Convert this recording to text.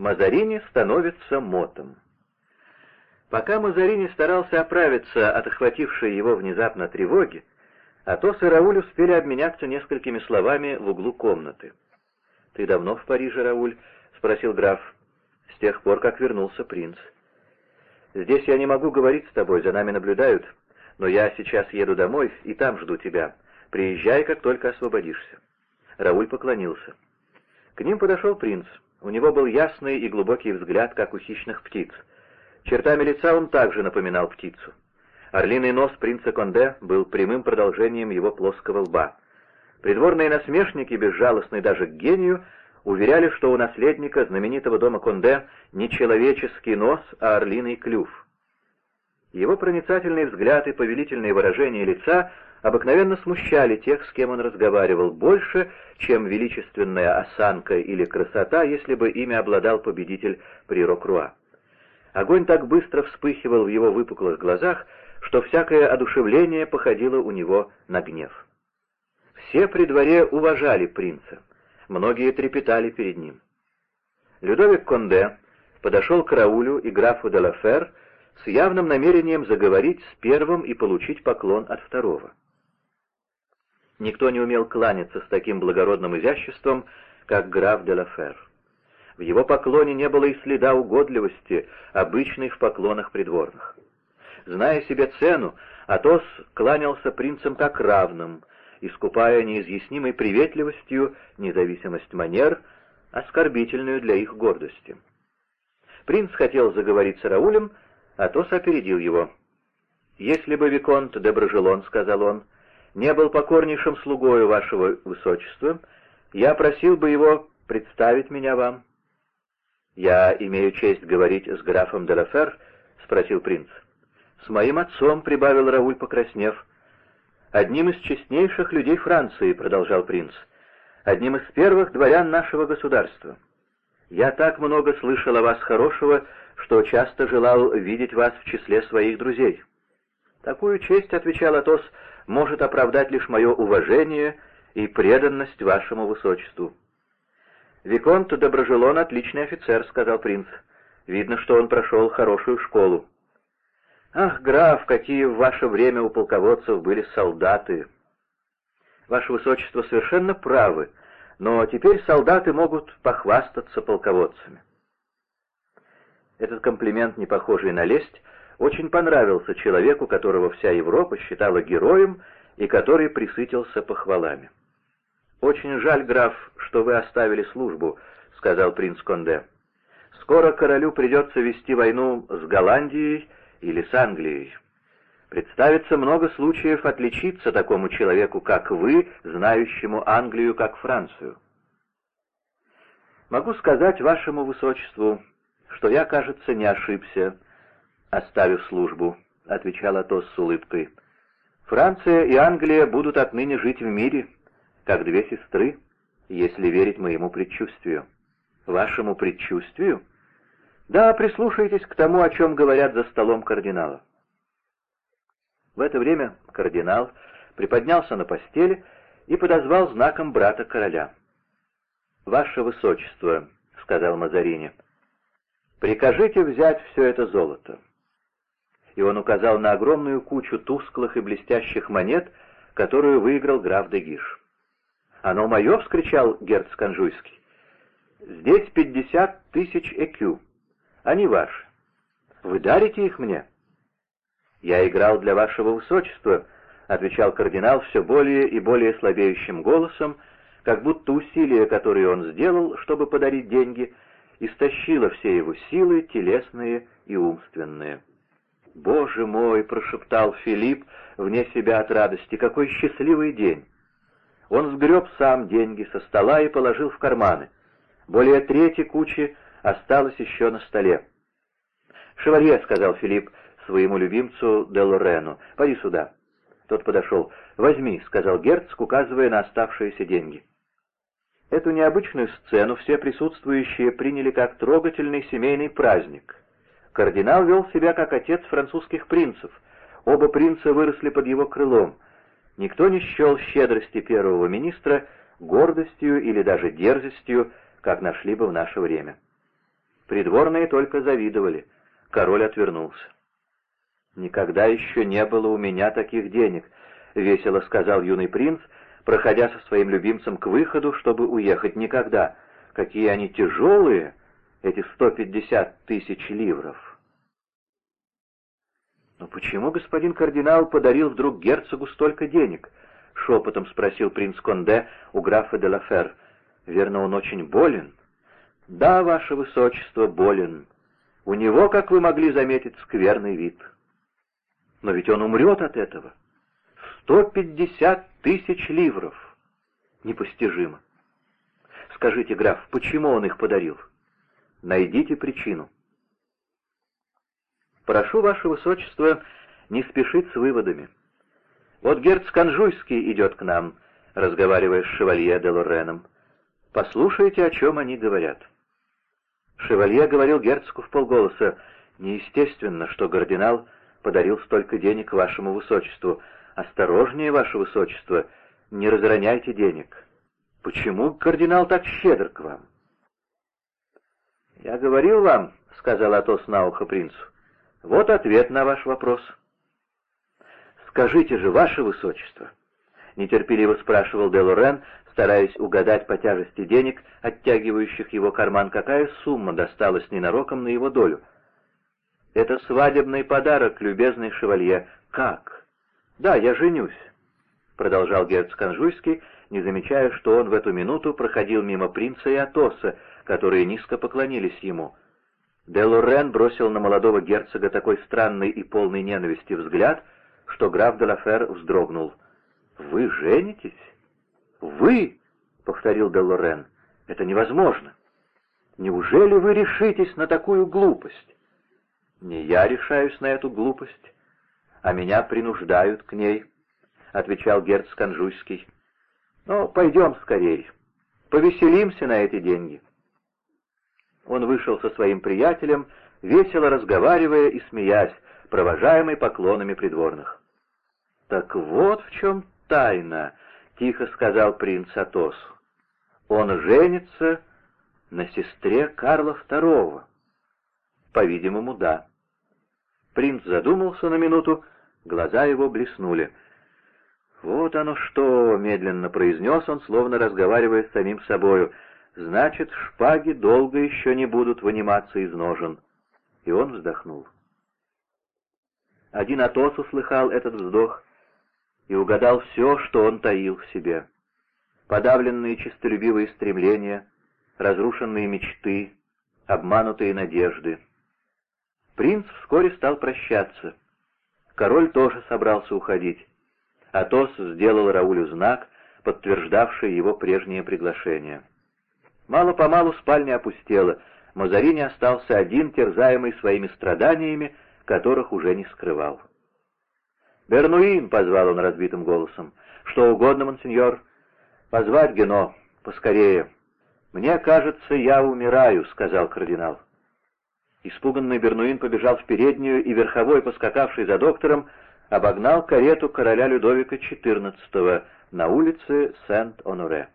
Мазарини становится мотом. Пока Мазарини старался оправиться от охватившей его внезапно тревоги, Атос и Рауль успели обменяться несколькими словами в углу комнаты. «Ты давно в Париже, Рауль?» — спросил граф. «С тех пор, как вернулся принц». «Здесь я не могу говорить с тобой, за нами наблюдают, но я сейчас еду домой и там жду тебя. Приезжай, как только освободишься». Рауль поклонился. К ним подошел принц. У него был ясный и глубокий взгляд, как у хищных птиц. Чертами лица он также напоминал птицу. Орлиный нос принца Конде был прямым продолжением его плоского лба. Придворные насмешники, безжалостные даже к гению, уверяли, что у наследника знаменитого дома Конде не человеческий нос, а орлиный клюв. Его проницательный взгляд и повелительные выражения лица обыкновенно смущали тех, с кем он разговаривал, больше, чем величественная осанка или красота, если бы ими обладал победитель при Рокруа. Огонь так быстро вспыхивал в его выпуклых глазах, что всякое одушевление походило у него на гнев. Все при дворе уважали принца, многие трепетали перед ним. Людовик Конде подошел к Раулю и графу де Лафер с явным намерением заговорить с первым и получить поклон от второго. Никто не умел кланяться с таким благородным изяществом, как граф де Лафер. В его поклоне не было и следа угодливости, обычной в поклонах придворных. Зная себе цену, Атос кланялся принцам как равным, искупая неизъяснимой приветливостью независимость манер, оскорбительную для их гордости. Принц хотел заговорить с Раулем, Атос опередил его. «Если бы Виконт де Брожелон, — сказал он, — не был покорнейшим слугою вашего высочества, я просил бы его представить меня вам». «Я имею честь говорить с графом де Лафер?» — спросил принц. «С моим отцом», — прибавил Рауль, покраснев. «Одним из честнейших людей Франции», — продолжал принц. «Одним из первых дворян нашего государства. Я так много слышал о вас хорошего, что часто желал видеть вас в числе своих друзей». «Такую честь», — отвечал Атос, — «может оправдать лишь мое уважение и преданность вашему высочеству». «Виконт Доброжелон — отличный офицер», — сказал принц. «Видно, что он прошел хорошую школу». «Ах, граф, какие в ваше время у полководцев были солдаты!» «Ваше высочество совершенно правы, но теперь солдаты могут похвастаться полководцами». Этот комплимент, не похожий на лесть, очень понравился человеку, которого вся Европа считала героем и который присытился похвалами. «Очень жаль, граф, что вы оставили службу», — сказал принц Конде. «Скоро королю придется вести войну с Голландией или с Англией. Представится много случаев отличиться такому человеку, как вы, знающему Англию как Францию. Могу сказать вашему высочеству, что я, кажется, не ошибся, оставив службу», — отвечал Атос с улыбкой. «Франция и Англия будут отныне жить в мире» как две сестры, если верить моему предчувствию. Вашему предчувствию? Да, прислушайтесь к тому, о чем говорят за столом кардинала. В это время кардинал приподнялся на постели и подозвал знаком брата короля. «Ваше высочество», — сказал Мазарини, — «прикажите взять все это золото». И он указал на огромную кучу тусклых и блестящих монет, которую выиграл граф Дегиш. «Оно мое!» — вскричал герц Конжуйский. «Здесь пятьдесят тысяч экю. Они ваши. Вы дарите их мне?» «Я играл для вашего высочества», — отвечал кардинал все более и более слабеющим голосом, как будто усилия, которые он сделал, чтобы подарить деньги, истощило все его силы, телесные и умственные. «Боже мой!» — прошептал Филипп вне себя от радости. «Какой счастливый день!» Он сгреб сам деньги со стола и положил в карманы. Более трети кучи осталось еще на столе. «Шевалье», — сказал Филипп своему любимцу де Лорену, — «поди сюда». Тот подошел. «Возьми», — сказал герцог, указывая на оставшиеся деньги. Эту необычную сцену все присутствующие приняли как трогательный семейный праздник. Кардинал вел себя как отец французских принцев. Оба принца выросли под его крылом — Никто не счел щедрости первого министра гордостью или даже дерзостью, как нашли бы в наше время. Придворные только завидовали. Король отвернулся. «Никогда еще не было у меня таких денег», — весело сказал юный принц, проходя со своим любимцем к выходу, чтобы уехать. «Никогда! Какие они тяжелые, эти сто пятьдесят тысяч ливров!» «Но почему господин кардинал подарил вдруг герцогу столько денег?» — шепотом спросил принц Конде у графа де Лафер. «Верно, он очень болен?» «Да, ваше высочество, болен. У него, как вы могли заметить, скверный вид». Но ведь он умрет от этого. Сто пятьдесят тысяч ливров. Непостижимо. Скажите, граф, почему он их подарил? Найдите причину. Прошу, ваше высочество, не спешить с выводами. Вот герцог Анжуйский идет к нам, разговаривая с шевалье де Лореном. Послушайте, о чем они говорят. Шевалье говорил герцогу в полголоса, неестественно, что кардинал подарил столько денег вашему высочеству. Осторожнее, ваше высочество, не разроняйте денег. Почему кардинал так щедр к вам? Я говорил вам, — сказал Атос на ухо принцу, — вот ответ на ваш вопрос. Скажите же, ваше высочество, — нетерпеливо спрашивал де Лорен, стараясь угадать по тяжести денег, оттягивающих его карман, какая сумма досталась ненароком на его долю — «Это свадебный подарок, любезный шевалье. Как?» «Да, я женюсь», — продолжал герцог Анжуйский, не замечая, что он в эту минуту проходил мимо принца и Атоса, которые низко поклонились ему. Де Лорен бросил на молодого герцога такой странный и полный ненависти взгляд, что граф де Лафер вздрогнул. «Вы женитесь?» «Вы?» — повторил де Лорен. «Это невозможно. Неужели вы решитесь на такую глупость?» «Не я решаюсь на эту глупость, а меня принуждают к ней», — отвечал герцог Анжуйский. «Ну, пойдем скорей, повеселимся на эти деньги». Он вышел со своим приятелем, весело разговаривая и смеясь, провожаемый поклонами придворных. «Так вот в чем тайна», — тихо сказал принц Атосу. «Он женится на сестре Карла II». «По-видимому, да». Принц задумался на минуту, глаза его блеснули. «Вот оно что!» — медленно произнес он, словно разговаривая с самим собою. «Значит, шпаги долго еще не будут выниматься из ножен». И он вздохнул. Один Атос услыхал этот вздох и угадал все, что он таил в себе. Подавленные честолюбивые стремления, разрушенные мечты, обманутые надежды — Принц вскоре стал прощаться. Король тоже собрался уходить. Атос сделал Раулю знак, подтверждавший его прежнее приглашение. Мало-помалу спальня опустела, Мазарини остался один, терзаемый своими страданиями, которых уже не скрывал. «Бернуин!» — позвал он разбитым голосом. «Что угодно, монсеньор?» «Позвать Гено, поскорее!» «Мне кажется, я умираю», — сказал кардинал. Испуганный Бернуин побежал в переднюю и, верховой поскакавший за доктором, обогнал карету короля Людовика XIV на улице Сент-Оноре.